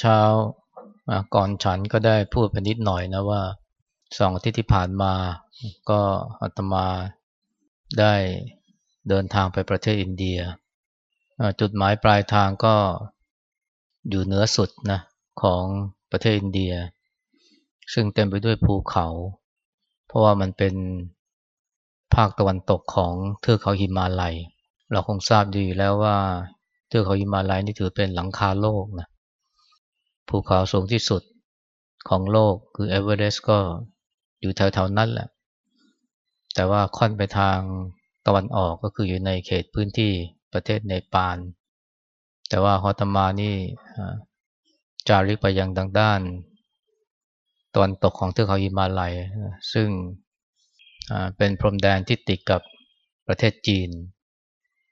เช้าก่อนฉันก็ได้พูดไปนิดหน่อยนะว่าสองอาทิตย์ที่ผ่านมาก็อาตมาได้เดินทางไปประเทศอินเดีย จุดหมายปลายทางก็อยู่เหนือสุดนะของประเทศอินเดีย ซึ่งเต็มไปด้วยภูเขา เพราะว่ามันเป็นภาคตะวันตกของเทือกเขาหิมาลัย เราคงทราบดีแล้วว่าเทือกเขาหิมาลัยนี่ถือเป็นหลังคาโลกนะ ภูเขาสูงที่สุดของโลกคือเอเวอเรสต์ก็อยู่แถวๆนั้นแหละ แต่ว่าค่อนไปทางตะวันออกก็คืออยู่ในเขตพื้นที่ประเทศเนปาล แต่ว่าอาตมานี่จาริกไปยังดังด้านตะวันตกของเทือกเขาหิมาลัย ซึ่งเป็นพรมแดนที่ติดกับประเทศจีน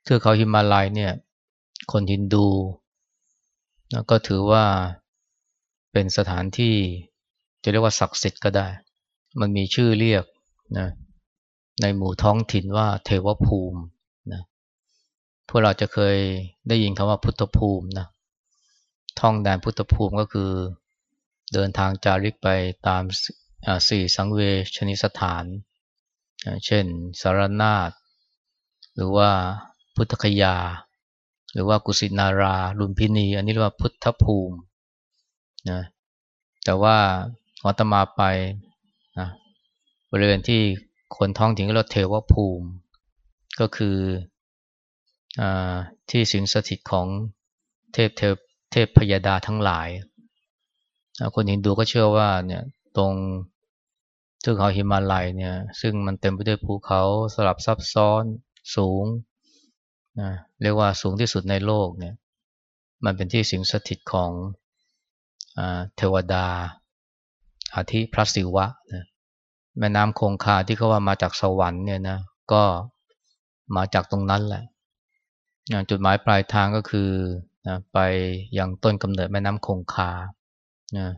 เทือกเขาหิมาลัยเนี่ย คนฮินดู ก็ถือว่า เป็นสถานที่จะเรียกว่าศักดิ์สิทธิ์ก็ได้ มันมีชื่อเรียกนะในหมู่ท้องถิ่นว่าเทวภูมินะพวกเราจะเคยได้ยินคำว่าพุทธภูมินะท่องแดนพุทธภูมิก็คือ เดินทางจาริกไปตามสี่สังเวชนิสถาน เช่นสารนาฏหรือว่าพุทธคยา หรือว่ากุสินาราลุมพินี อันนี้เรียกว่าพุทธภูมิ นะแต่ว่าอัตมาไปนะบริเวณที่คนท้องถิ่นเรียกเทวภูมิ ก็คืออที่สิงสถิตของเทพเทพเทพพยาดาทั้งหลาย คนฮินดูก็เชื่อว่าเนี่ยตรงเทือกเขาหิมาลัยเนี่ยซึ่งมันเต็มไปด้วยภูเขาสลับซับซ้อนสูงนะเรียกว่าสูงที่สุดในโลกเนี่ยมันเป็นที่สิงสถิตของ เทวดา อาทิพระศิวะนะแม่น้ำคงคาที่เขาว่ามาจากสวรรค์เนี่ยนะก็มาจากตรงนั้นแหละจุดหมายปลายทางก็คือนะไปยังต้นกำเนิดแม่น้ำคงคานะ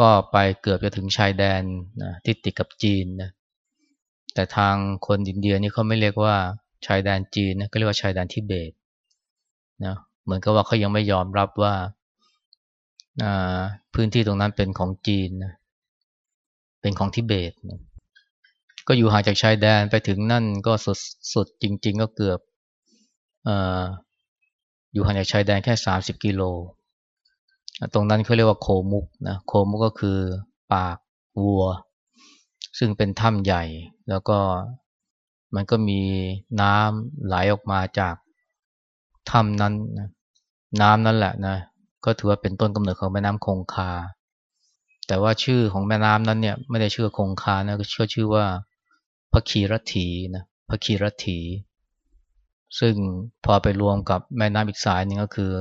ก็ไปเกือบจะถึงชายแดนนะที่ติดกับจีนนะแต่ทางคนอินเดียนี่เขาไม่เรียกว่าชายแดนจีนนะก็เรียกว่าชายแดนทิเบตนะเหมือนกับว่าเขายังไม่ยอมรับว่า พื้นที่ตรงนั้นเป็นของจีนนะเป็นของทิเบตนะก็อยู่ห่างจากชายแดนไปถึงนั่นก็สุดสุดจริง ๆ ก็เกือบออยู่ห่างจากชายแดนแค่สามสิบกิโล ตรงนั้นเขาเรียกว่าโคมุกนะโคมุกก็คือปากวัว ซึ่งเป็นถ้ำใหญ่แล้วก็มันก็มีน้ำไหลออกมาจากถ้ำนั้นนะน้ำนั่นแหละนะ ก็ถือว่าเป็นต้นกำเนิดของแม่น้ำคงคา แต่ว่าชื่อของแม่น้ำนั้นเนี่ยไม่ได้ชื่อคงคานะก็ชื่อชื่อว่าพระคีรถีนะพระคีรถีซึ่งพอไปรวมกับแม่น้ำอีกสายนึงก็คือ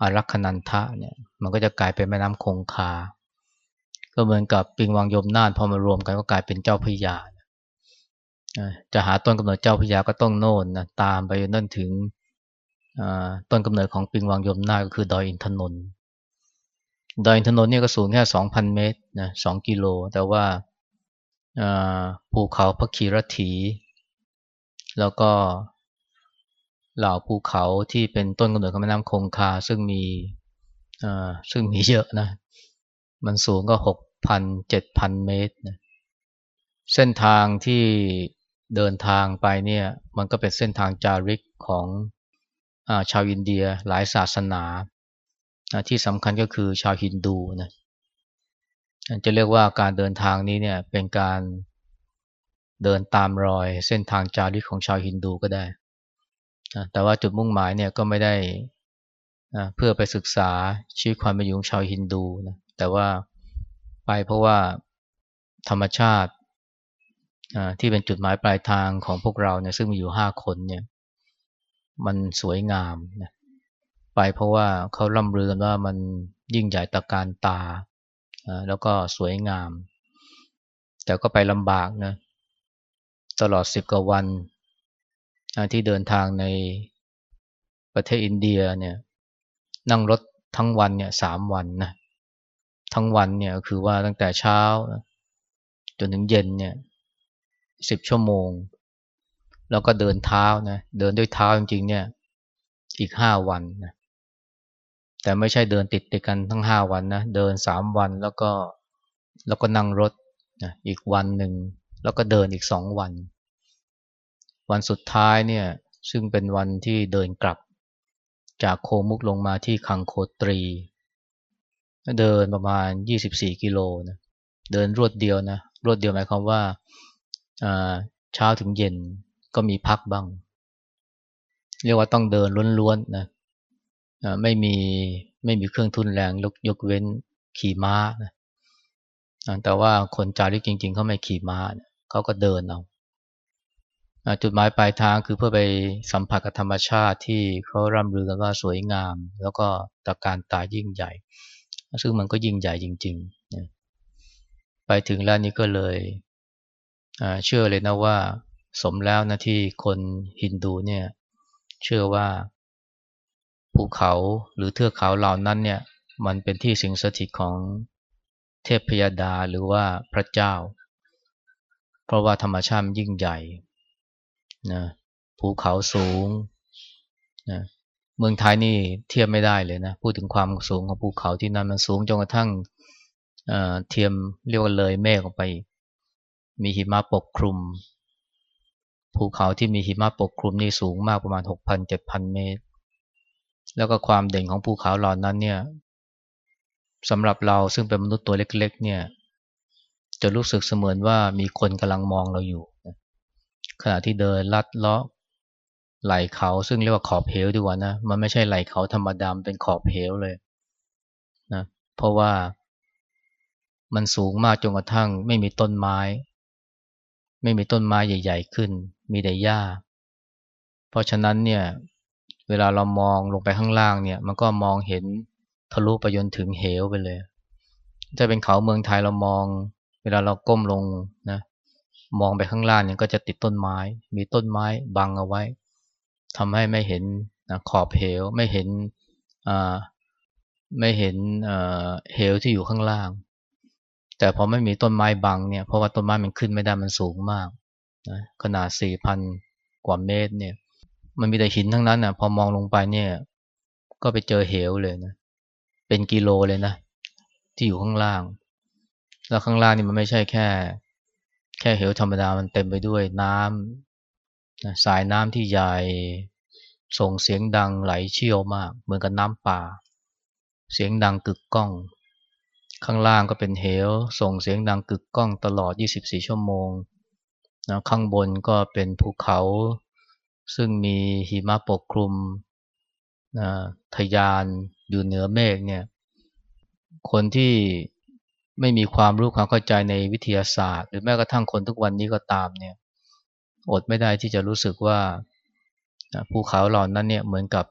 อารักขนันทะเนี่ยมันก็จะกลายเป็นแม่น้ำคงคา ก็เหมือนกับปิงวังยมน่านพอมารวมกันก็กลายเป็นเจ้าพยาจะหาต้นกำเนิดเจ้าพยาก็ต้องโน่นนะตามไปนั่นถึง ต้นกำเนิดของปิงวังยมนาก็คือดอยอินทนนท์ดอยอินทนนท์เนี่ยก็สูงแค่สองพันเมตรนะสองกิโล แต่ว่าภูเขาพระคีรถีแล้วก็เหล่าภูเขาที่เป็นต้นกำเนิดของแม่น้ำคงคา ซึ่งมีซึ่งมีเยอะนะ มันสูงก็หกพันเจ็ดพันเมตรนะเส้นทางที่เดินทางไปเนี่ย มันก็เป็นเส้นทางจาริกของ ชาวอินเดียหลายศาสนาที่สำคัญก็คือชาวฮินดูนะจะเรียกว่าการเดินทางนี้เนี่ยเป็นการเดินตามรอยเส้นทางจาริกของชาวฮินดูก็ได้ แต่ว่าจุดมุ่งหมายเนี่ยก็ไม่ได้เพื่อไปศึกษาชีวิตความเป็นอยู่ของชาวฮินดูนะแต่ว่าไปเพราะว่าธรรมชาติที่เป็นจุดหมายปลายทางของพวกเราเนี่ยซึ่งมีอยู่ห้าคนเนี่ย มันสวยงามนะไปเพราะว่าเขาล่ำลือกันว่ามันยิ่งใหญ่ตะการตา แล้วก็สวยงาม แต่ก็ไปลำบากนะตลอดสิบกว่าวันที่เดินทางในประเทศอินเดียเนี่ยนั่งรถทั้งวันเนี่ยสามวันนะทั้งวันเนี่ยคือว่าตั้งแต่เช้า จนถึงเย็นเนี่ยสิบชั่วโมง แล้วก็เดินเท้านะเดินด้วยเท้าจริงๆเนี่ย อีกห้าวันนะแต่ไม่ใช่เดินติดติดกันทั้งห้าวันนะเดินสามวันแล้วก็แล้วก็นั่งรถนะอีกวันหนึ่งแล้วก็เดินอีกสองวัน วันสุดท้ายเนี่ยซึ่งเป็นวันที่เดินกลับ จากโคมุกลงมาที่คังโคตรี เดินประมาณ 24 กิโลนะเดินรวดเดียวนะรวดเดียวหมายความว่าเช้าถึงเย็น ก็มีพักบ้าง เรียกว่าต้องเดินล้วนๆนะไม่มีไม่มีเครื่องทุนแรงยกยกเว้นขี่ม้านะแต่ว่าคนจาริกจริง ๆเขาไม่ขี่ม้าเขาก็เดินเอาจุดหมายปลายทางคือเพื่อไปสัมผัสกับธรรมชาติที่เขาร่ำลือกันว่าสวยงาม แล้วก็ตะการตายิ่งใหญ่ ซึ่งมันก็ยิ่งใหญ่จริงๆ ไปถึงแล้วนี้ก็เลยเชื่อเลยนะว่า สมแล้วนะที่คนฮินดูเนี่ยเชื่อว่าภูเขาหรือเทือกเขาเหล่านั้นเนี่ยมันเป็นที่สิงสถิตของเทพพยาดาหรือว่าพระเจ้า เพราะว่าธรรมชาติยิ่งใหญ่นะภูเขาสูงนะเมืองไทยนี่เทียบไม่ได้เลยนะพูดถึงความสูงของภูเขาที่นั่นมันสูงจนกระทั่งเเทียมเรียกว่าเลยเมฆออกไป มีหิมะปกคลุม ภูเขาที่มีหิมะปกคลุมนี่สูงมากประมาณ 6,000-7,000 เมตร แล้วก็ความเด่นของภูเขาเหล่านั้นเนี่ยสำหรับเราซึ่งเป็นมนุษย์ตัวเล็กๆ เนี่ยจะรู้สึกเสมือนว่ามีคนกำลังมองเราอยู่ ขณะที่เดินลัดเลาะไหลเขาซึ่งเรียกว่าขอบเหวดีกว่านะ มันไม่ใช่ไหลเขาธรรมดาเป็นขอบเหวเลยนะเพราะว่ามันสูงมากจนกระทั่งไม่มีต้นไม้ ไม่มีต้นไม้ใหญ่ ๆ ขึ้น มีแต่หญ้า เพราะฉะนั้นเนี่ย เวลาเรามองลงไปข้างล่างเนี่ย มันก็มองเห็นทะลุไปจนถึงเหวไปเลย ถ้าเป็นเขาเมืองไทยเรามอง เวลาเราก้มลงนะ มองไปข้างล่างเนี่ยก็จะติดต้นไม้ มีต้นไม้บังเอาไว้ทำให้ไม่เห็นนะขอบเหว ไม่เห็นไม่เห็นเหวที่อยู่ข้างล่าง แต่พอไม่มีต้นไม้บังเนี่ยเพราะว่าต้นไม้มันขึ้นไม่ได้มันสูงมากนะขนาดสี่พันกว่าเมตรเนี่ย มันมีแต่หินทั้งนั้นนะพอมองลงไปเนี่ย ก็ไปเจอเหวเลยนะ เป็นกิโลเลยนะ ที่อยู่ข้างล่าง แล้วข้างล่างนี่มันไม่ใช่แค่ แค่เหวธรรมดามันเต็มไปด้วยน้ำสายน้ำที่ใหญ่ส่งเสียงดังไหลเชี่ยวมาก เหมือนกับน้ำป่า เสียงดังกึกก้อง ข้างล่างก็เป็นเหว ส่งเสียงดังกึกก้องตลอด 24 ชั่วโมงนะข้างบนก็เป็นภูเขา ซึ่งมีหิมะปกคลุมนะทยานอยู่เหนือเมฆเนี่ย คนที่ไม่มีความรู้ความเข้าใจในวิทยาศาสตร์ หรือแม้กระทั่งคนทุกวันนี้ก็ตามเนี่ย อดไม่ได้ที่จะรู้สึกว่าภูเขาเหล่านั้นเนี่ยเหมือนกับ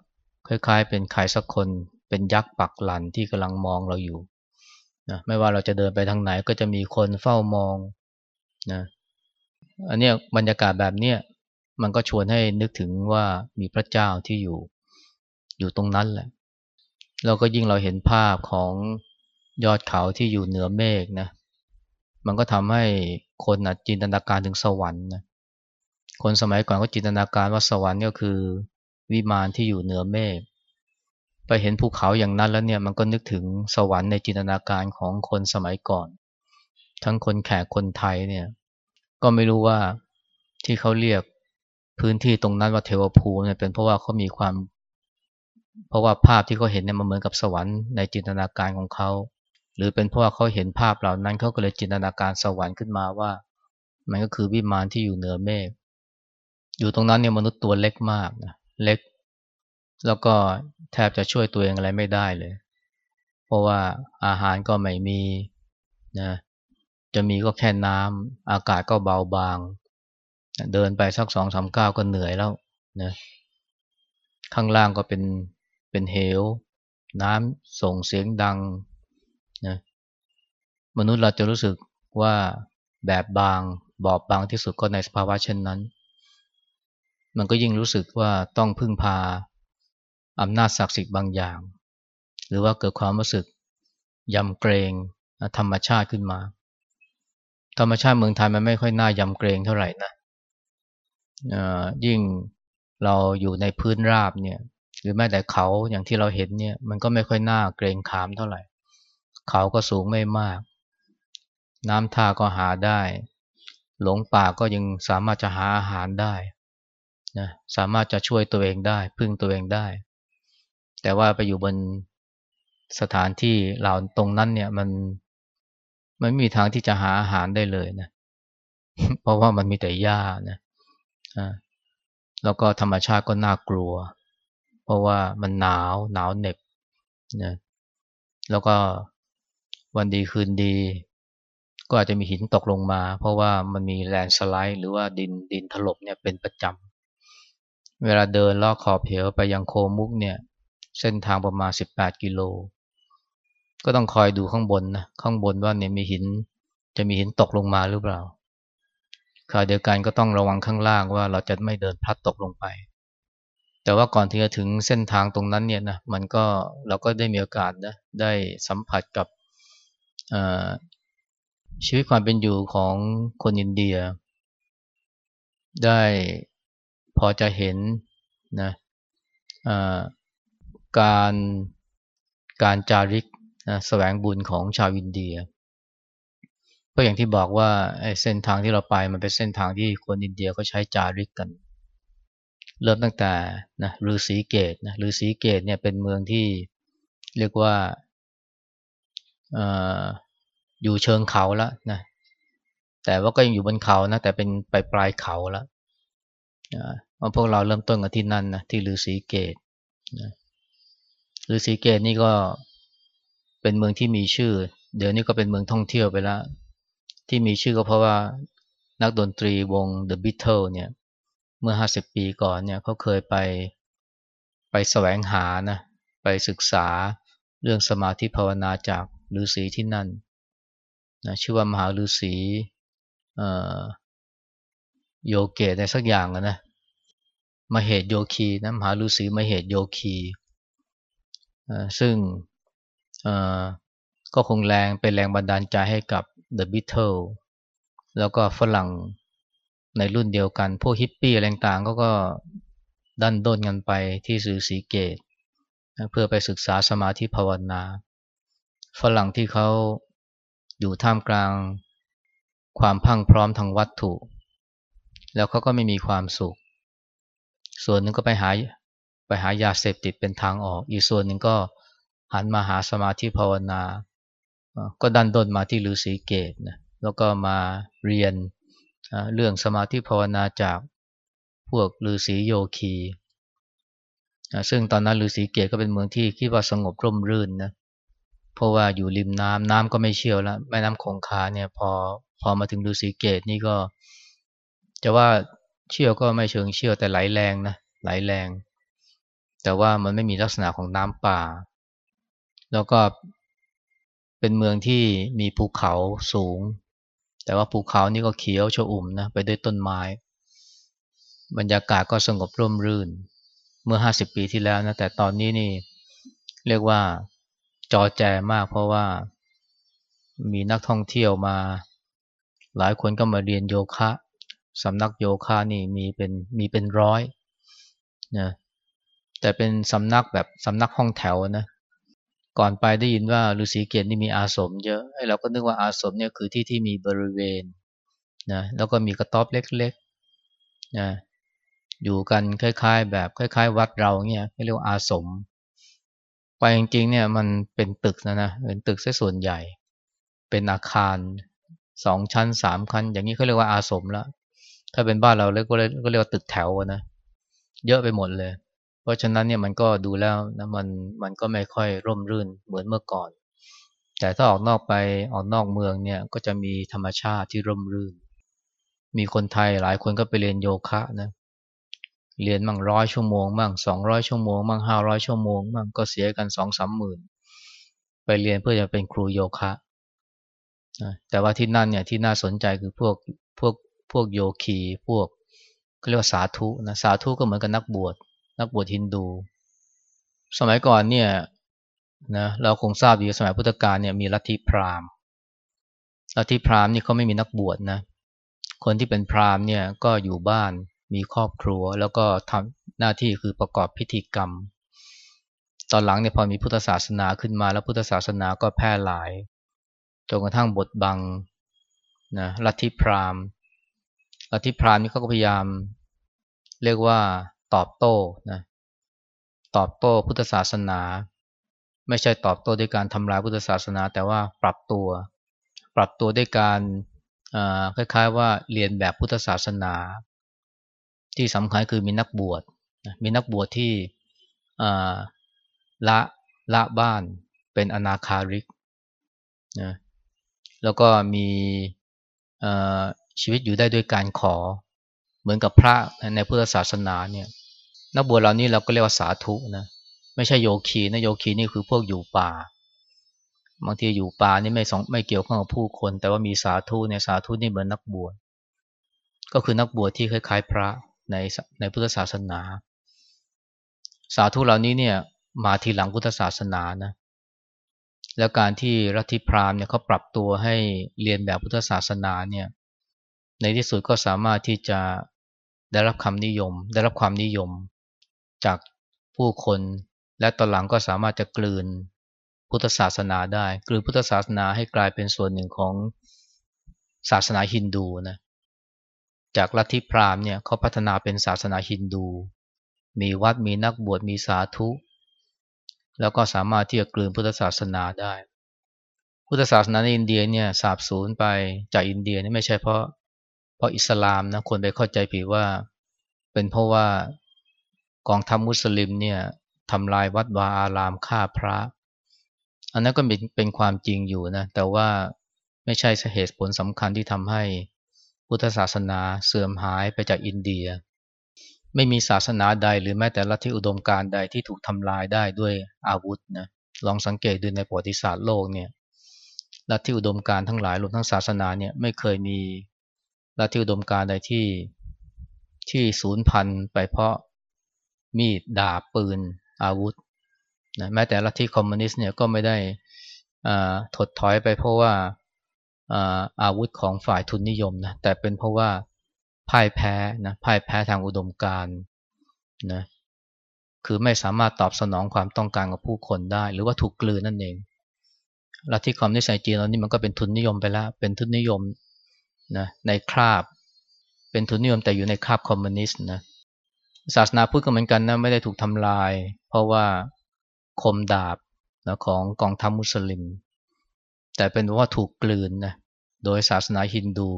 คล้ายๆ เป็นใครสักคนเป็นยักษ์ปักหลันที่กำลังมองเราอยู่ นะไม่ว่าเราจะเดินไปทางไหนก็จะมีคนเฝ้ามองนะอันนี้บรรยากาศแบบเนี้ยมันก็ชวนให้นึกถึงว่ามีพระเจ้าที่อยู่อยู่ตรงนั้นแหละเราก็ยิ่งเราเห็นภาพของยอดเขาที่อยู่เหนือเมฆนะ มันก็ทำให้คนจินตนาการถึงสวรรค์นะคนสมัยก่อนก็จินตนาการว่าสวรรค์ก็คือวิมานที่อยู่เหนือเมฆ ไปเห็นภูเขาอย่างนั้นแล้วเนี่ยมันก็นึกถึงสวรรค์ในจินตนาการของคนสมัยก่อน ทั้งคนแขกคนไทยเนี่ยก็ไม่รู้ว่าที่เขาเรียกพื้นที่ตรงนั้นว่าเทวภูมิเนี่ยเป็นเพราะว่าเขามีความ เพราะว่าภาพที่เขาเห็นเนี่ยมันเหมือนกับสวรรค์ในจินตนาการของเขา หรือเป็นเพราะว่าเขาเห็นภาพเหล่านั้นเขาก็เลยจินตนาการสวรรค์ขึ้นมาว่า มันก็คือวิมานที่อยู่เหนือเมฆอยู่ตรงนั้นเนี่ยมนุษย์ตัวเล็กมากนะเล็ก แล้วก็แทบจะช่วยตัวเองอะไรไม่ได้เลย เพราะว่าอาหารก็ไม่มีนะจะมีก็แค่น้ำอากาศก็เบาบาง เดินไปสักสองสามก้าวก็เหนื่อยแล้วนะข้างล่างก็เป็นเป็นเหว น้ำส่งเสียงดังนะมนุษย์เราจะรู้สึกว่าแบบบางบอบบางที่สุดก็ในสภาวะเช่นนั้น มันก็ยิ่งรู้สึกว่าต้องพึ่งพา อำนาจศักดิ์สิทธิ์บางอย่าง หรือว่าเกิดความรู้สึกยำเกรงธรรมชาติขึ้นมา ธรรมชาติเมืองไทยมันไม่ค่อยน่ายำเกรงเท่าไหร่นะยิ่งเราอยู่ในพื้นราบเนี่ยหรือแม้แต่เขาอย่างที่เราเห็นเนี่ยมันก็ไม่ค่อยน่าเกรงขามเท่าไหร่ เขาก็สูงไม่มาก น้ำท่าก็หาได้ หลงป่าก็ยังสามารถจะหาอาหารได้นะสามารถจะช่วยตัวเองได้ พึ่งตัวเองได้ แต่ว่าไปอยู่บนสถานที่เหล่าตรงนั้นเนี่ยมันมันไม่มีทางที่จะหาอาหารได้เลยนะ เพราะว่ามันมีแต่หญ้านะแล้วก็ธรรมชาติก็น่ากลัว เพราะว่ามันหนาวหนาวเหน็บนะแล้วก็วันดีคืนดี ก็อาจจะมีหินตกลงมา เพราะว่ามันมีแลนสไลด์หรือว่าดินดินถล่มเนี่ยเป็นประจำเวลาเดินลอดขอบเหวไปยังโคมุกเนี่ย เส้นทางประมาณ 18 กิโล ก็ต้องคอยดูข้างบนนะข้างบนว่าเนี่ยมีหินจะมีหินตกลงมาหรือเปล่าขณะเดียวกันก็ต้องระวังข้างล่างว่าเราจะไม่เดินพลัดตกลงไป แต่ว่าก่อนที่จะถึงเส้นทางตรงนั้นเนี่ยนะมันก็เราก็ได้มีโอกาสนะได้สัมผัสกับชีวิตความเป็นอยู่ของคนอินเดีย ได้พอจะเห็นนะ การการจาริกนะแสวงบุญของชาวอินเดีย ก็อย่างที่บอกว่าเส้นทางที่เราไปมันเป็นเส้นทางที่คนอินเดียเขาใช้จาริกกัน เริ่มตั้งแต่นะฤาษีเกตนะฤาษีเกตเนี่ยเป็นเมืองที่เรียกว่าออยู่เชิงเขาแล้วนะแต่ว่าก็ยังอยู่บนเขานะแต่เป็นปลายปลายเขาแล้วพวกเราเริ่มต้นกันที่นั่นนะที่ฤาษีเกตนะ ฤาษีเกตนี่ก็เป็นเมืองที่มีชื่อ เดี๋ยวนี้ก็เป็นเมืองท่องเที่ยวไปแล้ว ที่มีชื่อก็เพราะว่านักดนตรีวง The Beatles เนี่ยเมื่อ 50 ปีก่อนเนี่ยเขาเคยไปไปแสวงหานะไปศึกษาเรื่องสมาธิภาวนาจากฤาษีที่นั่นนะชื่อว่ามหาฤาษีโยเกตในสักอย่างนะมาเหตุโยคีนะมหาฤาษีมาเหตุโยคี ซึ่งก็คงแรงเป็นแรงบันดาลใจให้กับ The Beatles แล้วก็ฝรั่งในรุ่นเดียวกัน พวกฮิปปี้อะไรต่างก็ก็ดันด้นกันไปที่สื่อสีเกต เพื่อไปศึกษาสมาธิภาวนา ฝรั่งที่เขาอยู่ท่ามกลางความพังพร้อมทางวัตถุ แล้วเขาก็ไม่มีความสุข ส่วนหนึ่งก็ไปหา ไปหายาเสพติดเป็นทางออก อีกส่วนหนึ่งก็หันมาหาสมาธิภาวนา ก็ดันด้นมาที่ฤาษีเกตนะแล้วก็มาเรียนเรื่องสมาธิภาวนาจากพวกฤาษีโยคีซึ่งตอนนั้นฤาษีเกตก็เป็นเมืองที่คิดว่าสงบร่มรื่นนะเพราะว่าอยู่ริมน้ำน้ำก็ไม่เชี่ยวแล้วแม่น้ำคงคาเนี่ยพอพอมาถึงฤาษีเกตนี่ก็ จะว่าเชี่ยวก็ไม่เชิงเชี่ยวแต่ไหลแรงนะไหลแรง แต่ว่ามันไม่มีลักษณะของน้ำป่า แล้วก็เป็นเมืองที่มีภูเขาสูง แต่ว่าภูเขานี่ก็เขียวชอุ่มนะไปด้วยต้นไม้ บรรยากาศก็สงบร่มรื่น เมื่อห้าสิบปีที่แล้วนะแต่ตอนนี้นี่เรียกว่าจอแจมากเพราะว่ามีนักท่องเที่ยวมา หลายคนก็มาเรียนโยคะสำนักโยคะนี่มีเป็นมีเป็นร้อยนะ แต่เป็นสำนักแบบสำนักห้องแถวนะ ก่อนไปได้ยินว่าฤาษีเกตนี่มีอาสมเยอะไอ้เราก็นึกว่าอาสมเนี่ยคือที่ที่มีบริเวณนะแล้วก็มีกระต๊อบเล็กๆนะอยู่กันคล้าย ๆ แบบคล้าย ๆ วัดเราเนี่ยเรียกว่าอาสม ไปจริงๆเนี่ยมันเป็นตึกนะนะเป็นตึกซะส่วนใหญ่ เป็นอาคารสองชั้นสามชั้น อย่างนี้เขาเรียกว่าอาสมแล้วถ้าเป็นบ้านเราเรียกก็เรียกว่าตึกแถวนะเยอะไปหมดเลย เพราะฉะนั้นเนี่ยมันก็ดูแล้วนะมันมันก็ไม่ค่อยร่มรื่นเหมือนเมื่อก่อน แต่ถ้าออกนอกไปออกนอกเมืองเนี่ยก็จะมีธรรมชาติที่ร่มรื่น มีคนไทยหลายคนก็ไปเรียนโยคะนะเรียนมั่งร้อยชั่วโมงมั่งสองร้อยชั่วโมงมั่งห้าร้อยชั่วโมงมั่งก็เสียกันสองสามหมื่นไปเรียนเพื่อจะเป็นครูโยคะแต่ว่าที่นั่นเนี่ยที่น่าสนใจคือพวกพวกพวกโยคีพวกเขาเรียกว่าสาธุนะสาธุก็เหมือนกับนักบวช นักบวชฮินดู สมัยก่อนเนี่ยนะเราคงทราบดีสมัยพุทธกาลเนี่ยมีลัทธิพราหมณ์ลัทธิพราหมณ์นี่เขาไม่มีนักบวชนะ คนที่เป็นพราหมณ์เนี่ยก็อยู่บ้านมีครอบครัว แล้วก็ทำหน้าที่คือประกอบพิธีกรรม ตอนหลังเนี่ยพอมีพุทธศาสนาขึ้นมาแล้วพุทธศาสนาก็แพร่หลายจนกระทั่งบทบังนะลัทธิพราหมณ์ลัทธิพราหมณ์นี่เขาก็พยายาม เรียกว่า ตอบโต้นะตอบโต้พุทธศาสนา ไม่ใช่ตอบโต้ด้วยการทำลายพุทธศาสนา แต่ว่าปรับตัว ปรับตัวด้วยการคล้ายๆ ว่าเรียนแบบพุทธศาสนา ที่สำคัญคือมีนักบวชมีนักบวชที่ละละบ้านเป็นอนาคาริกนะแล้วก็มีชีวิตอยู่ได้ด้วยการขอเหมือนกับพระในพุทธศาสนาเนี่ย นักบวชเหล่านี้เราก็เรียกว่าสาธุนะไม่ใช่โยคีนะโยคีนี่คือพวกอยู่ป่า บางทีอยู่ป่านี่ไม่สองไม่เกี่ยวข้องกับผู้คน แต่ว่ามีสาธุเนี่ยสาธุนี่เหมือนนักบวชก็คือนักบวชที่คล้ายๆ พระในในพุทธศาสนา สาธุเหล่านี้เนี่ยมาทีหลังพุทธศาสนานะแล้วการที่รัฐิพราหมณ์เนี่ยเขาปรับตัวให้เรียนแบบพุทธศาสนาเนี่ยในที่สุดก็สามารถที่จะได้รับคำนิยม ได้รับความนิยม จากผู้คน และตอนหลังก็สามารถจะกลืนพุทธศาสนาได้ กลืนพุทธศาสนาให้กลายเป็นส่วนหนึ่งของศาสนาฮินดูนะจากลัทธิพราหมณ์เนี่ยเขาพัฒนาเป็นศาสนาฮินดู มีวัดมีนักบวชมีสาธุ แล้วก็สามารถที่จะกลืนพุทธศาสนาได้ พุทธศาสนาในอินเดียเนี่ยสาบสูญไปจากอินเดียนี่ไม่ใช่เพราะเพราะอิสลามนะคนไปเข้าใจผิดว่า เป็นเพราะว่า กองทัพมุสลิมเนี่ยทำลายวัดวาอารามฆ่าพระ อันนั้นก็เป็นเป็นความจริงอยู่นะ แต่ว่าไม่ใช่เหตุผลสำคัญที่ทำให้พุทธศาสนาเสื่อมหายไปจากอินเดีย ไม่มีศาสนาใดหรือแม้แต่ลัทธิอุดมการใดที่ถูกทำลายได้ด้วยอาวุธนะลองสังเกตดูในประวัติศาสตร์โลกเนี่ยลัทธิอุดมการทั้งหลายรวมทั้งศาสนาเนี่ยไม่เคยมีลัทธิอุดมการใดที่ที่ศูนย์พันธ์ไปเพราะ มีดดาบปืนอาวุธนะแม้แต่ลัทธิคอมมิวนิสต์เนี่ยก็ไม่ได้ถดถอยไปเพราะว่าอาวุธของฝ่ายทุนนิยมนะแต่เป็นเพราะว่าพ่ายแพ้นะพ่ายแพ้ทางอุดมการนะคือไม่สามารถตอบสนองความต้องการของผู้คนได้ หรือว่าถูกกลืนนั่นเองลัทธิคอมมิวนิสต์ในจีนตอนนี้มันก็เป็นทุนนิยมไปแล้ว เป็นทุนนิยมนะในคราบ เป็นทุนนิยมแต่อยู่ในคราบคอมมิวนิสต์นะ ศาสนาพุทธก็เหมือนกันนะไม่ได้ถูกทำลาย เพราะว่าคมดาบนะของกองทัพมุสลิม แต่เป็นว่าถูกกลืนนะโดยศาสนาฮินดู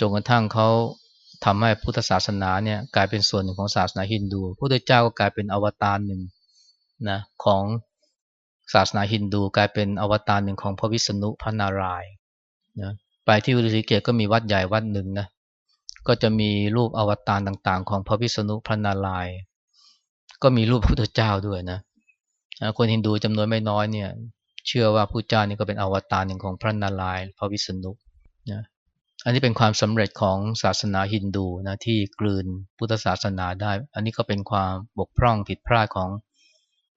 จนกระทั่งเขาทำให้พุทธศาสนาเนี่ยกลายเป็นส่วนหนึ่งของศาสนาฮินดูพระพุทธเจ้าก็กลายเป็นอวตารหนึ่งนะของศาสนาฮินดูกลายเป็นอวตารหนึ่งของพระวิษณุพระนารายณ์นะไปที่อุริเกตก็มีวัดใหญ่วัดหนึ่งนะ ก็จะมีรูปอวตารต่าง ๆ ของพระวิษณุพระนารายณ์ก็มีรูปพระพุทธเจ้าด้วยนะคนฮินดูจำนวนไม่น้อยเนี่ย เชื่อว่าพระเจ้านี่ก็เป็นอวตารหนึ่งของพระนารายณ์พระวิษณุนะอันนี้เป็นความสำเร็จของศาสนาฮินดูนะที่กลืนพุทธศาสนาได้ อันนี้ก็เป็นความบกพร่องผิดพลาดของ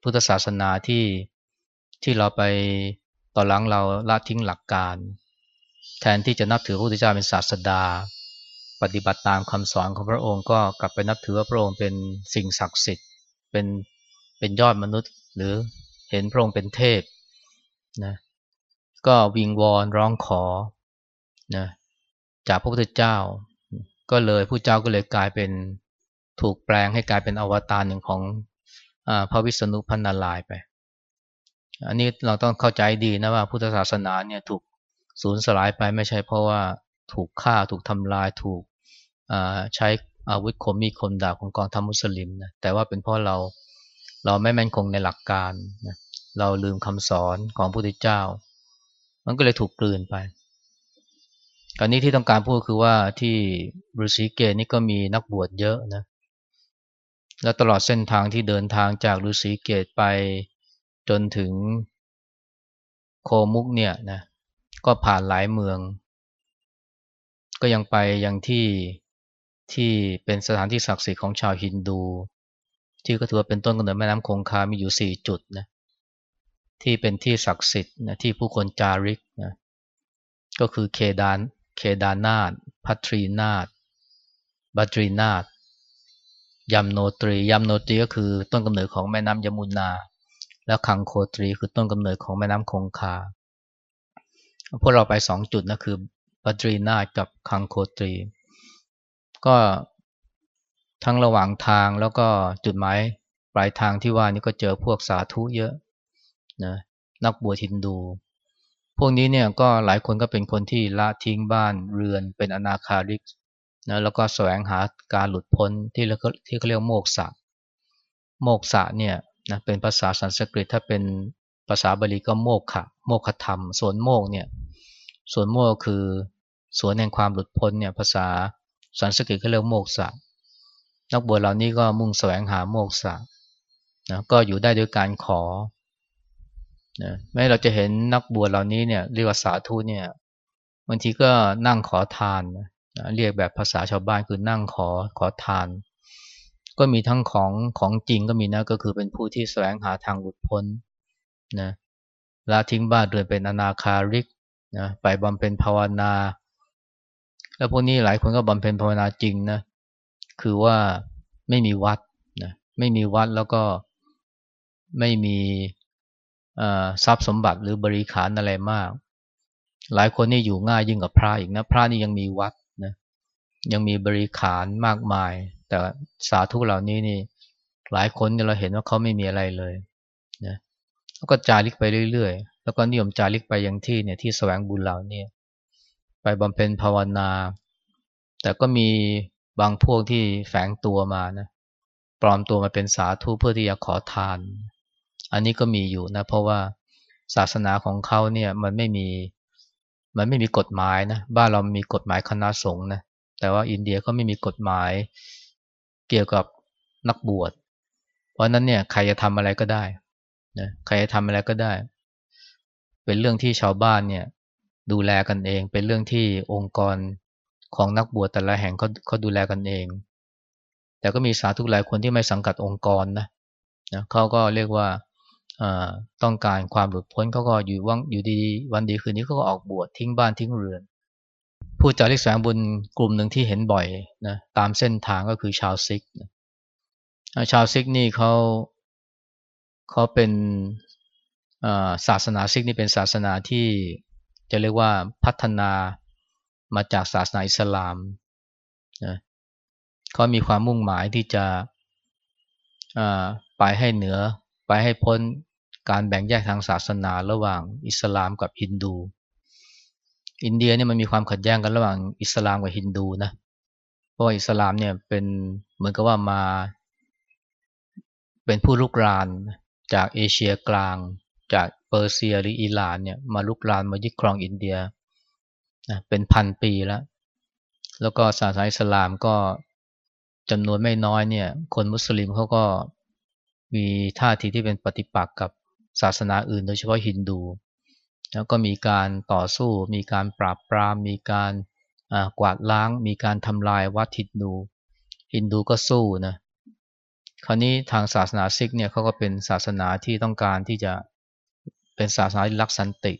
พุทธศาสนาที่ที่เราไปต่อหลังเราละทิ้งหลักการ แทนที่จะนับถือพระพุทธเจ้าเป็นศาสดา ปฏิบัติตามคำสอนของพระองค์ก็กลับไปนับถือว่าพระองค์เป็นสิ่งศักดิ์สิทธิ์ เป็นเป็นยอดมนุษย์ หรือเห็นพระองค์เป็นเทพนะก็วิงวอนร้องขอนะจากพระพุทธเจ้า ก็เลยผู้เจ้าก็เลยกลายเป็นถูกแปลงให้กลายเป็นอวตารหนึ่งของอพระวิษณุพันนารายไป อันนี้เราต้องเข้าใจดีนะว่าพุทธศาสนาเนี่ยถูกสูญสลายไปไม่ใช่เพราะว่าถูกฆ่าถูกทำลายถูก ใช้อาวุธคมมีคมดาบของกองทัพมุสลิมนะแต่ว่าเป็นเพราะเราเราไม่แม่นคงในหลักการนะเราลืมคำสอนของพระพุทธเจ้า มันก็เลยถูกกลืนไปกรณีที่ต้องการพูดคือว่าที่ฤาษีเกตนี่ก็มีนักบวชเยอะนะและตลอดเส้นทางที่เดินทางจากฤาษีเกตไปจนถึงโคมุกเนี่ยนะก็ผ่านหลายเมือง ก็ยังไปยังที่ ที่เป็นสถานที่ศักดิ์สิทธิ์ของชาวฮินดู ที่ก็ถือว่าเป็นต้นกำเนิดแม่น้ำคงคา มีอยู่สี่จุดนะที่เป็นที่ศักดิ์สิทธิ์นะที่ผู้คนจาริกนะก็คือเคดานเคดานาตพัทรีนาตบัตรีนาตยมโนตรียมโนตรีก็คือต้นกำเนิดของแม่น้ำยมุนาแล้วคังโคตรีคือต้นกำเนิดของแม่น้ำคงคาพวกเราไปสองจุดนะคือปัตรีนาศกับคังโคตรี ทั้งระหว่างทางแล้วก็จุดหมายปลายทางที่ว่านี่ก็เจอพวกสาธุเยอะนะนักบวชฮินดู พวกนี้เนี่ยก็หลายคนก็เป็นคนที่ละทิ้งบ้านเรือนเป็นอนาคาริกนะแล้วก็แสวงหาการหลุดพ้นที่เรียกที่เขาเรียกโมกษะโมกษะเนี่ยนะเป็นภาษาสันสกฤตถ้าเป็นภาษาบาลีก็โมกขะโมกขธรรมส่วนโมกเนี่ยส่วนโมกคือส่วนแห่งความหลุดพ้นเนี่ยภาษา สันสกฤตเขาเรียกโมกษะนักบวชเหล่านี้ก็มุ่งแสวงหาโมกษะนะก็อยู่ได้ด้วยการขอนะแม้เราจะเห็นนักบวชเหล่านี้เนี่ยเรียกว่าสาธุเนี่ยบางทีก็นั่งขอทานนะเรียกแบบภาษาชาวบ้านคือนั่งขอขอทาน ก็มีทั้งของของจริงก็มีนะก็คือเป็นผู้ที่แสวงหาทางหลุดพ้นนะละทิ้งบ้านเรือนเป็นอนาคาริกนะไปบำเพ็ญภาวนา แล้วพวกนี้หลายคนก็บำเพ็ญภาวนาจริงนะคือว่าไม่มีวัดนะไม่มีวัดแล้วก็ไม่มีทรัพย์สมบัติหรือบริขารอะไรมาก หลายคนนี่อยู่ง่ายยิ่งกว่าพระอีกนะพระนี่ยังมีวัดนะยังมีบริขารมากมาย แต่สาธุเหล่านี้นี่หลายคนเราเห็นว่าเขาไม่มีอะไรเลยนะแล้วก็จาริกไปเรื่อยๆ แล้วก็นิยมจาริกไปยังที่เนี่ยที่แสวงบุญเหล่านี้ ไปบำเพ็ญภาวนา แต่ก็มีบางพวกที่แฝงตัวมานะปลอมตัวมาเป็นสาธุเพื่อที่จะขอทาน อันนี้ก็มีอยู่นะเพราะว่าศาสนาของเขาเนี่ยมันไม่มีมันไม่มีกฎหมายนะบ้านเรามีกฎหมายคณะสงฆ์นะแต่ว่าอินเดียก็ไม่มีกฎหมายเกี่ยวกับนักบวช เพราะนั้นเนี่ยใครจะทำอะไรก็ได้นะใครจะทำอะไรก็ได้ เป็นเรื่องที่ชาวบ้านเนี่ย ดูแลกันเอง เป็นเรื่องที่องค์กรของนักบวชแต่ละแห่งเขาเขาดูแลกันเอง แต่ก็มีสาธุหลายคนที่ไม่สังกัดองค์กรนะนะเขาก็เรียกว่าต้องการความหลุดพ้นเขาก็อยู่ว่างอยู่ดีวันดีคืนนี้เขาก็ออกบวชทิ้งบ้านทิ้งเรือน ผู้จาริกแสงบุญกลุ่มหนึ่งที่เห็นบ่อยนะตามเส้นทางก็คือชาวซิกนะชาวซิกนี่เขาเขาเป็นศาสนาซิกนี่เป็นศาสนาที่ จะเรียกว่าพัฒนามาจากศาสนาอิสลามนะเขามีความมุ่งหมายที่จะไปให้เหนือไปให้พ้นการแบ่งแยกทางศาสนาระหว่างอิสลามกับฮินดู อินเดียเนี่ยมันมีความขัดแย้งกันระหว่างอิสลามกับฮินดูนะเพราะว่าอิสลามเนี่ยเป็นเหมือนกับว่ามา เป็นผู้ลุกรานจากเอเชียกลาง จากเปอร์เซียหรืออิหร่านเนี่ยมาลุกรานมายึดครองอินเดียนะเป็นพันปีแล้ว แล้วก็ศาสนาอิสลามก็จำนวนไม่น้อยเนี่ย คนมุสลิมเขาก็มีท่าทีที่เป็นปฏิปักษ์กับศาสนาอื่น โดยเฉพาะฮินดู แล้วก็มีการต่อสู้ มีการปราบปราม มีการกวาดล้าง มีการทำลายวัดฮินดู ฮินดูก็สู้นะ คราวนี้ทางศาสนาซิกเนี่ยเขาก็เป็นศาสนาที่ต้องการที่จะ เป็นศาสนาที่รักสันติ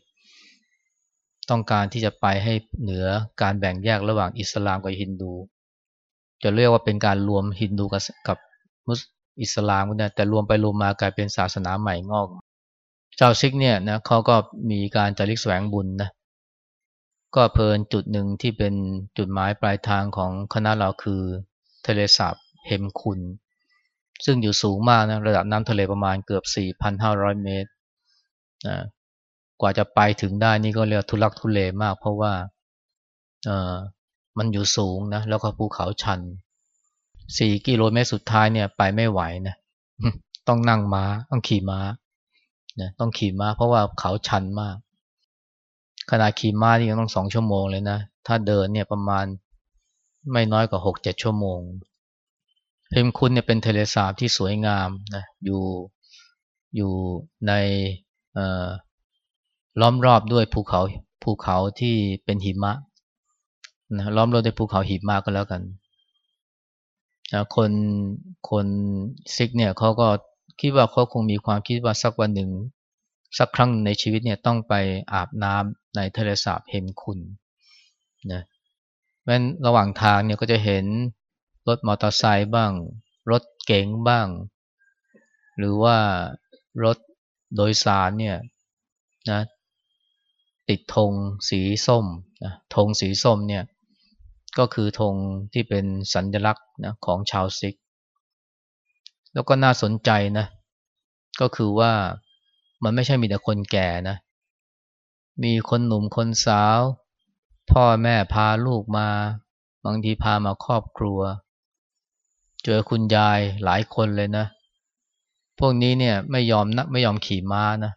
ต้องการที่จะไปให้เหนือการแบ่งแยกระหว่างอิสลามกับฮินดู จะเรียกว่าเป็นการรวมฮินดูกับกับมุสอิสลามก็ได้แต่รวมไปรวมมากลายเป็นศาสนาใหม่งอกชาวซิกเนี่ยนะเขาก็มีการจาริกแสวงบุญนะก็เพลินจุดหนึ่งที่เป็นจุดหมายปลายทางของคณะเราคือทะเลสาบเฮมคุนซึ่งอยู่สูงมากนะระดับน้ำทะเลประมาณเกือบ 4,500 เมตร นะกว่าจะไปถึงได้นี่ก็เรียกทุลักทุเลมาก เพราะว่าเออมันอยู่สูงนะแล้วก็ภูเขาชันสี่กิโลเมตรสุดท้ายเนี่ยไปไม่ไหวนะต้องนั่งม้าต้องขี่ม้านะต้องขี่ม้า เพราะว่าเขาชันมากขนาดขี่ม้านี่ยังต้องสองชั่วโมงเลยนะ ถ้าเดินเนี่ยประมาณไม่น้อยกว่าหกเจ็ดชั่วโมงเพมคุณเนี่ยเป็นทะเลสาบที่สวยงามนะอยู่อยู่ใน ล้อมรอบด้วยภูเขาภูเขาที่เป็นหิมะนะล้อมรอบด้วยภูเขาหิมะก็แล้วกันนะคนคนซิกเนี่ยเขาก็คิดว่าเขาคงมีความคิดว่าสักวันหนึ่ง สักครั้งในชีวิตเนี่ยต้องไปอาบน้ำในทะเลสาบเฮมคุณนะเพราะระหว่างทางเนี่ยก็จะเห็นรถมอเตอร์ไซค์บ้าง รถเก๋งบ้าง หรือว่ารถ โดยสารเนี่ยนะติดธงสีส้มนะธงสีส้มเนี่ยก็คือธงที่เป็นสัญลักษณ์นะของชาวซิก แล้วก็น่าสนใจนะก็คือว่ามันไม่ใช่มีแต่คนแก่นะมีคนหนุ่มคนสาว พ่อแม่พาลูกมา บางทีพามาครอบครัว เจอคุณยายหลายคนเลยนะ พวกนี้เนี่ยไม่ยอมนะไม่ยอมขี่ม้านะ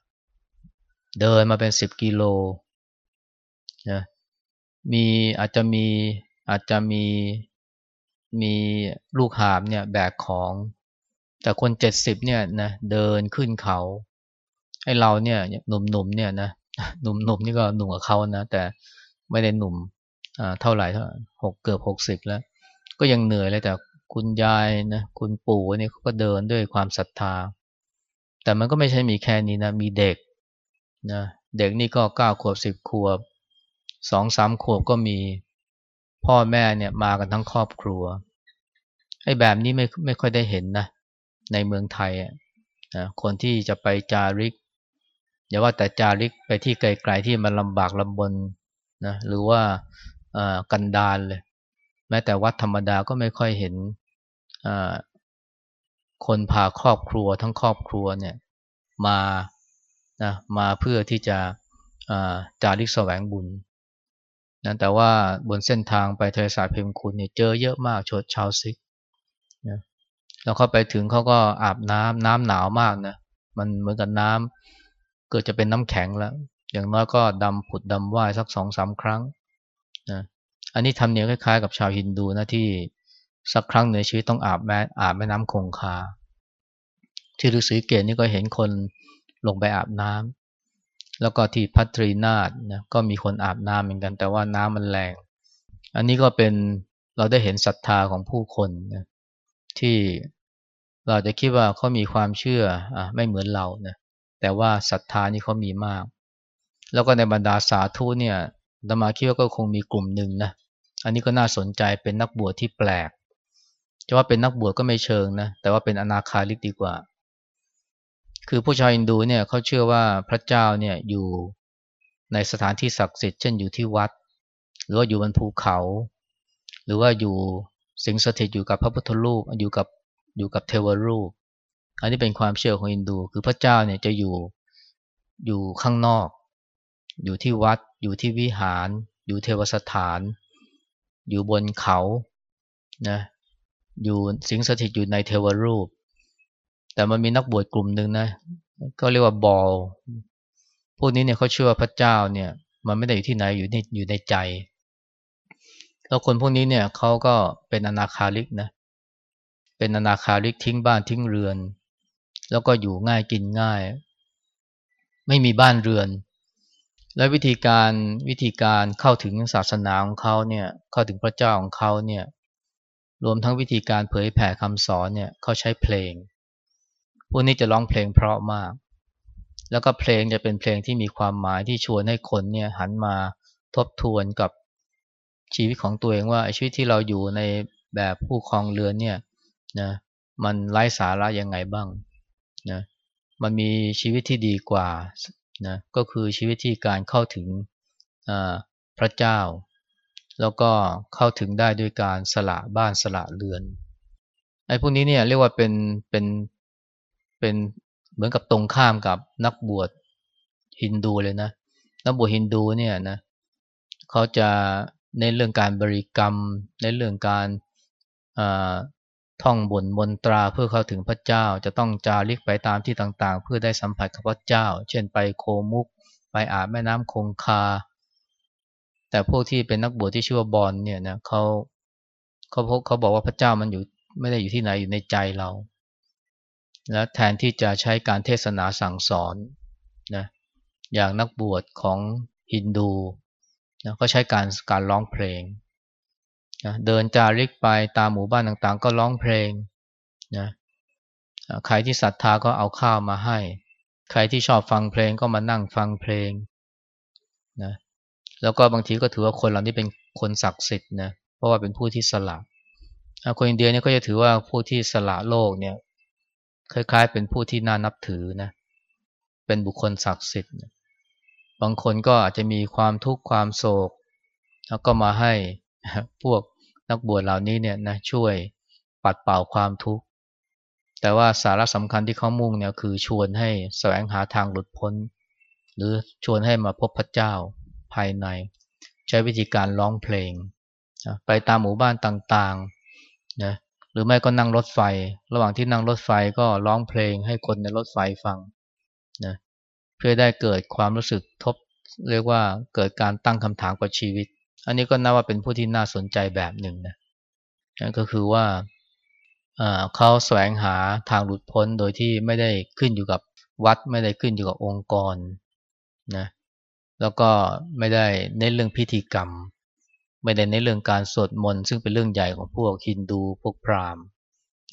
เดินมาเป็นสิบกิโลนะมีอาจจะมีอาจจะมีมีลูกหาบเนี่ยแบกของ แต่คนเจ็ดสิบเนี่ยนะเดินขึ้นเขาไอ้เราเนี่ยหนุ่มๆเนี่ยนะหนุ่มๆนี่ก็หนุ่มกับเขานะแต่ไม่ได้หนุ่มเท่าไหร่เท่าหกเกือบหกสิบแล้ว ก็ยังเหนื่อยเลยแต่ คุณยายนะคุณปู่นี่เขาก็เดินด้วยความศรัทธา แต่มันก็ไม่ใช่มีแค่นี้นะมีเด็กนะเด็กนี่ก็เก้าขวบสิบขวบสองสามขวบก็มีพ่อแม่เนี่ยมากันทั้งครอบครัวไอ้แบบนี้ไม่ไม่ค่อยได้เห็นนะในเมืองไทยนะคนที่จะไปจาริกอย่าว่าแต่จาริกไปที่ไกลๆที่มันลำบากลำบนนะหรือว่ากันดารเลยแม้แต่วัดธรรมดาก็ไม่ค่อยเห็น คนพาครอบครัวทั้งครอบครัวเนี่ยมานะมาเพื่อที่จะจาริกแสวงบุญนะแต่ว่าบนเส้นทางไปทะเลสาบเพมคุณเนี่ยเจอเยอะมากชดชาวซิกนะแล้วเข้าไปถึงเขาก็อาบน้ำน้ำหนาวมากนะมันเหมือนกับน้ำเกิดจะเป็นน้ำแข็งแล้ว อย่างน้อยก็ดำผุดดำว่ายสักสองสามครั้งนะอันนี้ทำเนียคล้ายๆกับชาวฮินดูนะที่ สักครั้งในชีวิตต้องอาบแม่อาบแม่น้ำคงคา ที่ฤาษีเกศนี่ก็เห็นคนลงไปอาบน้ำแล้วก็ที่พัทรีนาดนะก็มีคนอาบน้ำเหมือนกัน แต่ว่าน้ำมันแรง อันนี้ก็เป็นเราได้เห็นศรัทธาของผู้คนนะที่เราจะคิดว่าเขามีความเชื่ออไม่เหมือนเรานะแต่ว่าศรัทธานี่เขามีมาก แล้วก็ในบรรดาสาธุเนี่ยอาตมาคิดว่าก็คงมีกลุ่มหนึ่งนะอันนี้ก็น่าสนใจเป็นนักบวชที่แปลก จะว่าเป็นนักบวชก็ไม่เชิงนะแต่ว่าเป็นอนาคาริกดีกว่า คือผู้ชาวฮินดูเนี่ยเขาเชื่อว่าพระเจ้าเนี่ยอยู่ในสถานที่ศักดิ์สิทธิ์เช่นอยู่ที่วัด หรือว่าอยู่บนภูเขา หรือว่าอยู่สิงสถิตอยู่กับพระพุทธรูปอยู่กับอยู่กับเทวรูป อันนี้เป็นความเชื่อของฮินดู คือพระเจ้าเนี่ยจะอยู่อยู่ข้างนอก อยู่ที่วัด อยู่ที่วิหาร อยู่เทวสถาน อยู่บนเขานะ อยู่สิงสถิตอยู่ในเทวรูป แต่มันมีนักบวชกลุ่มหนึ่งนะก็เรียกว่าบอลพวกนี้เนี่ยเขาเชื่อว่าพระเจ้าเนี่ย มันไม่ได้อยู่ที่ไหนอยู่ในอยู่ในใจแล้วคนพวกนี้เนี่ยเขาก็เป็นอนาคาลิกนะเป็นอนาคาลิกทิ้งบ้านทิ้งเรือน แล้วก็อยู่ง่ายกินง่าย ไม่มีบ้านเรือน และวิธีการวิธีการเข้าถึงศาสนาของเขาเนี่ยเข้าถึงพระเจ้าของเขาเนี่ย รวมทั้งวิธีการเผยแผ่คำสอนเนี่ยเขาใช้เพลง พวกนี้จะร้องเพลงเพราะมาก แล้วก็เพลงจะเป็นเพลงที่มีความหมายที่ชวนให้คนเนี่ยหันมาทบทวนกับชีวิตของตัวเองว่าชีวิตที่เราอยู่ในแบบผู้ครองเรือนเนี่ยนะมันไร้สาระยังไงบ้างนะมันมีชีวิตที่ดีกว่านะก็คือชีวิตที่การเข้าถึงพระเจ้า แล้วก็เข้าถึงได้ด้วยการสละบ้านสละเรือนไอ้พวกนี้เนี่ยเรียกว่าเป็นเป็นเป็นเหมือนกับตรงข้ามกับนักบวชฮินดูเลยนะนักบวชฮินดูเนี่ยนะเขาจะในเรื่องการบริกรรม ในเรื่องการท่องบนมนตราเพื่อเข้าถึงพระเจ้า จะต้องจาริกไปตามที่ต่างๆ เพื่อได้สัมผัสกับพระเจ้า เช่นไปโคมุก ไปอาบแม่น้ำคงคา แต่พวกที่เป็นนักบวชที่ชื่อว่าบอลเนี่ยนะเขาเขาเขาบอกว่าพระเจ้ามันอยู่ไม่ได้อยู่ที่ไหนอยู่ในใจเรา และแทนที่จะใช้การเทศนาสั่งสอนนะอย่างนักบวชของฮินดูนะก็ใช้การการร้องเพลงนะเดินจาริกไปตามหมู่บ้านต่างๆ ก็ร้องเพลงนะใครที่ศรัทธาก็เอาข้าวมาให้ ใครที่ชอบฟังเพลงก็มานั่งฟังเพลงนะ แล้วก็บางทีก็ถือว่าคนเหล่านี้เป็นคนศักดิ์สิทธิ์นะเพราะว่าเป็นผู้ที่สละคนอินเดียเนี่ยก็จะถือว่าผู้ที่สละโลกเนี่ยคล้ายๆ เป็นผู้ที่น่านับถือนะเป็นบุคคลศักดิ์สิทธิ์บางคนก็อาจจะมีความทุกข์ความโศก แล้วก็มาให้พวกนักบวชเหล่านี้เนี่ยนะช่วยปัดเป่าความทุกข์แต่ว่าสาระสำคัญที่เขามุ่งเนี่ยคือชวนให้แสวงหาทางหลุดพ้น หรือชวนให้มาพบพระเจ้า ภายใน ใช้วิธีการร้องเพลง ไปตามหมู่บ้านต่างๆนะหรือไม่ก็นั่งรถไฟ ระหว่างที่นั่งรถไฟก็ร้องเพลงให้คนในรถไฟฟังนะเพื่อได้เกิดความรู้สึกทบ เรียกว่าเกิดการตั้งคำถามกับชีวิต อันนี้ก็นับว่าเป็นผู้ที่น่าสนใจแบบหนึ่งนะนั่นก็คือว่าเขาแสวงหาทางหลุดพ้นโดยที่ไม่ได้ขึ้นอยู่กับวัดไม่ได้ขึ้นอยู่กับองค์กรนะ แล้วก็ไม่ได้เน้นเรื่องพิธีกรรม ไม่ได้ในเรื่องการสวดมนต์ซึ่งเป็นเรื่องใหญ่ของพวกฮินดูพวกพราหมณ์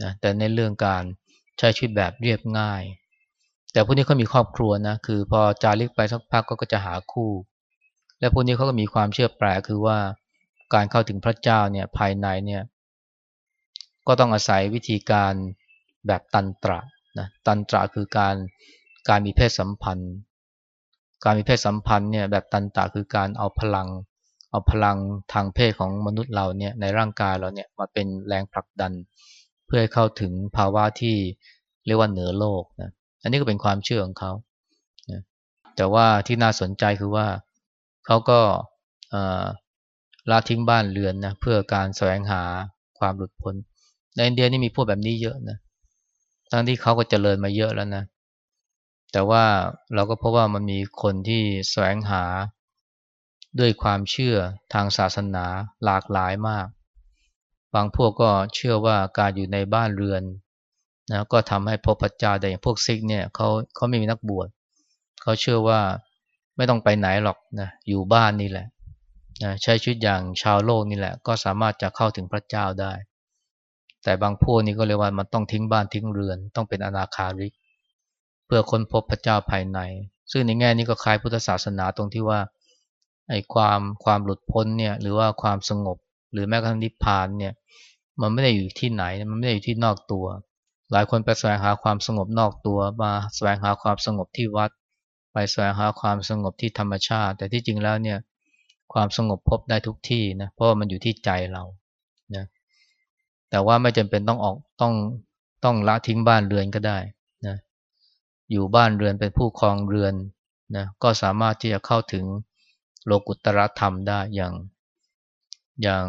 นะแต่ในเรื่องการใช้ชีวิตแบบเรียบง่าย แต่พวกนี้เขามีครอบครัวนะคือพอจาริกไปสักพักก็จะหาคู่ และพวกนี้เขาก็มีความเชื่อแปลกคือว่าการเข้าถึงพระเจ้าเนี่ยภายในเนี่ยก็ต้องอาศัยวิธีการแบบตันตระนะตันตระคือการการมีเพศสัมพันธ์ การมีเพศสัมพันธ์เนี่ยแบบตันตะคือการเอาพลัง เอาพลังทางเพศของมนุษย์เราเนี่ยในร่างกายเราเนี่ยมาเป็นแรงผลักดัน เพื่อให้เข้าถึงภาวะที่เรียกว่าเหนือโลกนะอันนี้ก็เป็นความเชื่อของเขาแต่ว่าที่น่าสนใจคือว่าเขาก็ละทิ้งบ้านเรือนนะเพื่อการแสวงหาความหลุดพ้นในอินเดียนี่มีพวกแบบนี้เยอะนะทั้งที่เขาก็เจริญมาเยอะแล้วนะ แต่ว่าเราก็พบว่ามันมีคนที่แสวงหาด้วยความเชื่อทางศาสนาหลากหลายมาก บางพวกก็เชื่อว่าการอยู่ในบ้านเรือนนะก็ทำให้พบพระเจ้าได้อย่างพวกซิกเนี่ยเขาเขาไม่มีนักบวชเขาเชื่อว่าไม่ต้องไปไหนหรอกนะอยู่บ้านนี่แหละนะใช้ชีวิตอย่างชาวโลกนี่แหละ ก็สามารถจะเข้าถึงพระเจ้าได้ แต่บางพวกนี้ก็เรียกว่ามันต้องทิ้งบ้านทิ้งเรือน ต้องเป็นอนาคาริก พื่อค้นพบพระเจ้าภายใน ซึ่งในแง่นี้ก็คล้ายพุทธศาสนาตรงที่ว่าไอ้ความความหลุดพ้นเนี่ยหรือว่าความสงบ หรือแม้กระทั่งนิพพานเนี่ยมันไม่ได้อยู่ที่ไหนมันไม่ได้อยู่ที่นอกตัว หลายคนไปแสวงหาความสงบนอกตัวมาแสวงหาความสงบที่วัด ไปแสวงหาความสงบที่ธรรมชาติ แต่ที่จริงแล้วเนี่ยความสงบพบได้ทุกที่นะเพราะว่ามันอยู่ที่ใจเรานะแต่ว่าไม่จำเป็นต้องออกต้องต้องละทิ้งบ้านเรือนก็ได้ อยู่บ้านเรือนเป็นผู้ครองเรือนนะก็สามารถที่จะเข้าถึงโลกุตรธรรมได้อย่างอย่าง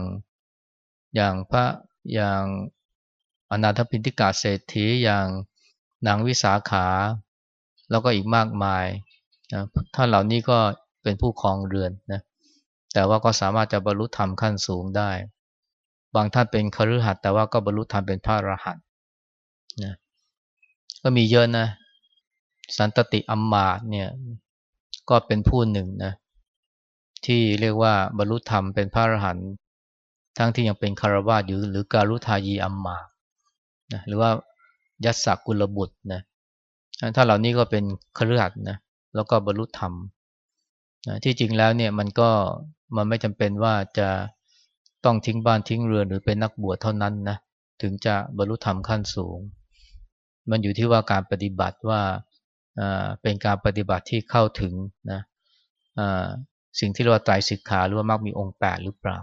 อย่างพระอย่างอนาถพินทิกาเศรษฐีอย่างนางวิสาขา แล้วก็อีกมากมายนะท่านเหล่านี้ก็เป็นผู้ครองเรือนนะแต่ว่าก็สามารถจะบรรลุธรรมขั้นสูงได้ บางท่านเป็นคฤหัสถ์แต่ว่าก็บรรลุธรรมเป็นพระอรหันต์นะก็มีเยอะนะ สันตติอัมมาเนี่ยก็เป็นผู้หนึ่งนะที่เรียกว่าบรรลุธรรมเป็นพระอรหันต์ทั้งที่ยังเป็นคารวาสอยู่หรือการุทายีอัมมานะหรือว่ายัสสกุลบุตรนะถ้าเหล่านี้ก็เป็นคฤหัสถ์นะแล้วก็บรรลุธรรมนะที่จริงแล้วเนี่ยมันก็มันไม่จำเป็นว่าจะต้องทิ้งบ้านทิ้งเรือนหรือเป็นนักบวชเท่านั้นนะถึงจะบรรลุธรรมขั้นสูง มันอยู่ที่ว่าการปฏิบัติว่า เป็นการปฏิบัติที่เข้าถึงนะสิ่งที่เรียกว่าไตรสิกขาหรือว่ามักมีองค์แปดหรือเปล่า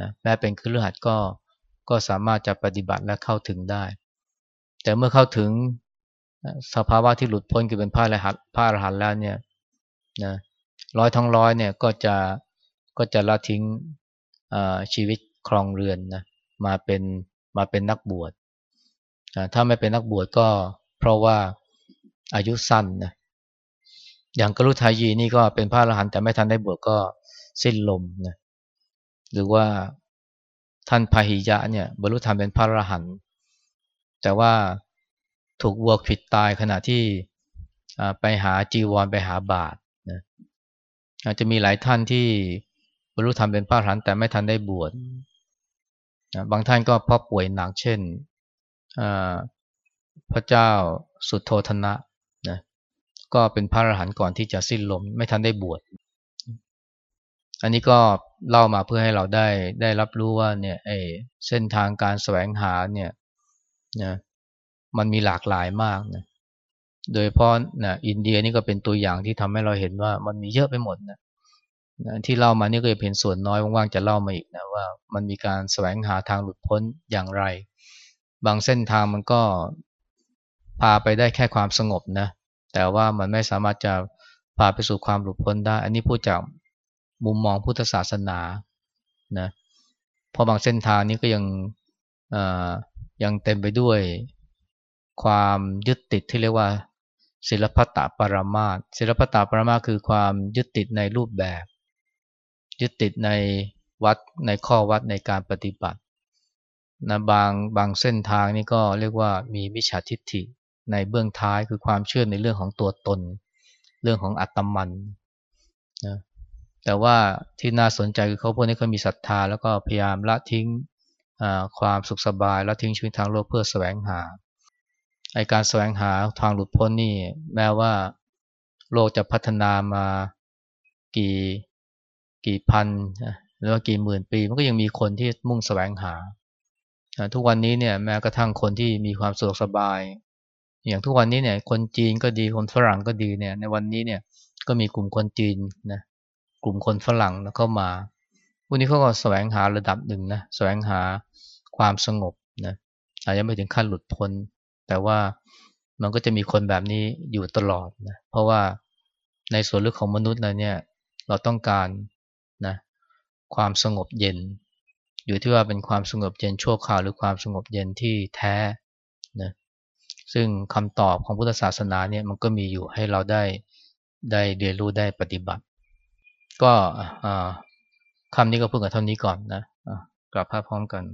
นะแม้เป็นครือขัดก็ก็สามารถจะปฏิบัติและเข้าถึงได้ แต่เมื่อเข้าถึงสภาวะที่หลุดพ้นคือเป็นพระอรหันต์พระอรหันต์แล้วเนี่ยนะร้อยทั้งร้อยเนี่ยก็จะก็จะละทิ้งชีวิตครองเรือนนะมาเป็นมาเป็นนักบวชถ้าไม่เป็นนักบวชก็เพราะว่า อายุสั้นนะอย่างกรุทายีนี่ก็เป็นพระอรหันต์แต่ไม่ทันได้บวชก็สิ้นลมนะหรือว่าท่านพาหิยะเนี่ยบรรลุธรรมเป็นพระอรหันต์แต่ว่าถูกวัวขิดตายขณะที่ไปหาจีวรไปหาบาทนะอาจจะมีหลายท่านที่บรรลุธรรมเป็นพระอรหันต์แต่ไม่ทันได้บวชนะบางท่านก็เพอป่วยหนักเช่นพระเจ้าสุโทธนะ ก็เป็นพระอรหันต์ก่อนที่จะสิ้นลม ไม่ทันได้บวช อันนี้ก็เล่ามาเพื่อให้เราได้ได้รับรู้ว่าเนี่ยไอ้เส้นทางการแสวงหาเนี่ยนะมันมีหลากหลายมากนะโดยเพราะนะอินเดียนี่ก็เป็นตัวอย่างที่ทำให้เราเห็นว่ามันมีเยอะไปหมดนะนะที่เล่ามานี่ก็เป็นส่วนน้อยว่างๆจะเล่ามาอีกนะว่ามันมีการแสวงหาทางหลุดพ้นอย่างไร บางเส้นทางมันก็พาไปได้แค่ความสงบนะ แต่ว่ามันไม่สามารถจะพาไปสู่ความหลุดพ้นได้ อันนี้พูดจากมุมมองพุทธศาสนานะเพราะบางเส้นทางนี้ก็ยังยังเต็มไปด้วยความยึดติดที่เรียกว่า ศิลปตะปรามาสศิลปตะปรามาสคือความยึดติดในรูปแบบ ยึดติดในวัดในข้อวัดในการปฏิบัตินะบางบางเส้นทางนี่ก็เรียกว่ามีมิจฉาทิฏฐิ ในเบื้องท้ายคือความเชื่อในเรื่องของตัวตน เรื่องของอัตมันนะแต่ว่าที่น่าสนใจคือเขาพวกนี้เขามีศรัทธา แล้วก็พยายามละทิ้งความสุขสบายละทิ้งชีวิตทางโลกเพื่อแสวงหาไอการแสวงหาทางหลุดพ้นนี่ แม้ว่าโลกจะพัฒนามากี่กี่พันหรือว่ากี่หมื่นปี มันก็ยังมีคนที่มุ่งแสวงหา ทุกวันนี้เนี่ยแม้กระทั่งคนที่มีความสะดวกสบาย อย่างทุกวันนี้เนี่ยคนจีนก็ดีคนฝรั่งก็ดีเนี่ยในวันนี้เนี่ยก็มีกลุ่มคนจีนนะกลุ่มคนฝรั่งเข้ามาพวกนี้เขาก็แสวงหาระดับหนึ่งนะแสวงหาความสงบนะอาจจะไม่ถึงขั้นหลุดพ้น แต่ว่ามันก็จะมีคนแบบนี้อยู่ตลอดนะเพราะว่าในส่วนลึกของมนุษย์นะเนี่ยเราต้องการนะความสงบเย็น อยู่ที่ว่าเป็นความสงบเย็นชั่วคราวหรือความสงบเย็นที่แท้นะ ซึ่งคำตอบของพุทธศาสนาเนี่ยมันก็มีอยู่ให้เราได้ได้เรียนรู้ได้ปฏิบัติ ก็คำนี้ก็พูดกันเท่านี้ก่อนนะกลับภาพพร้อมกัน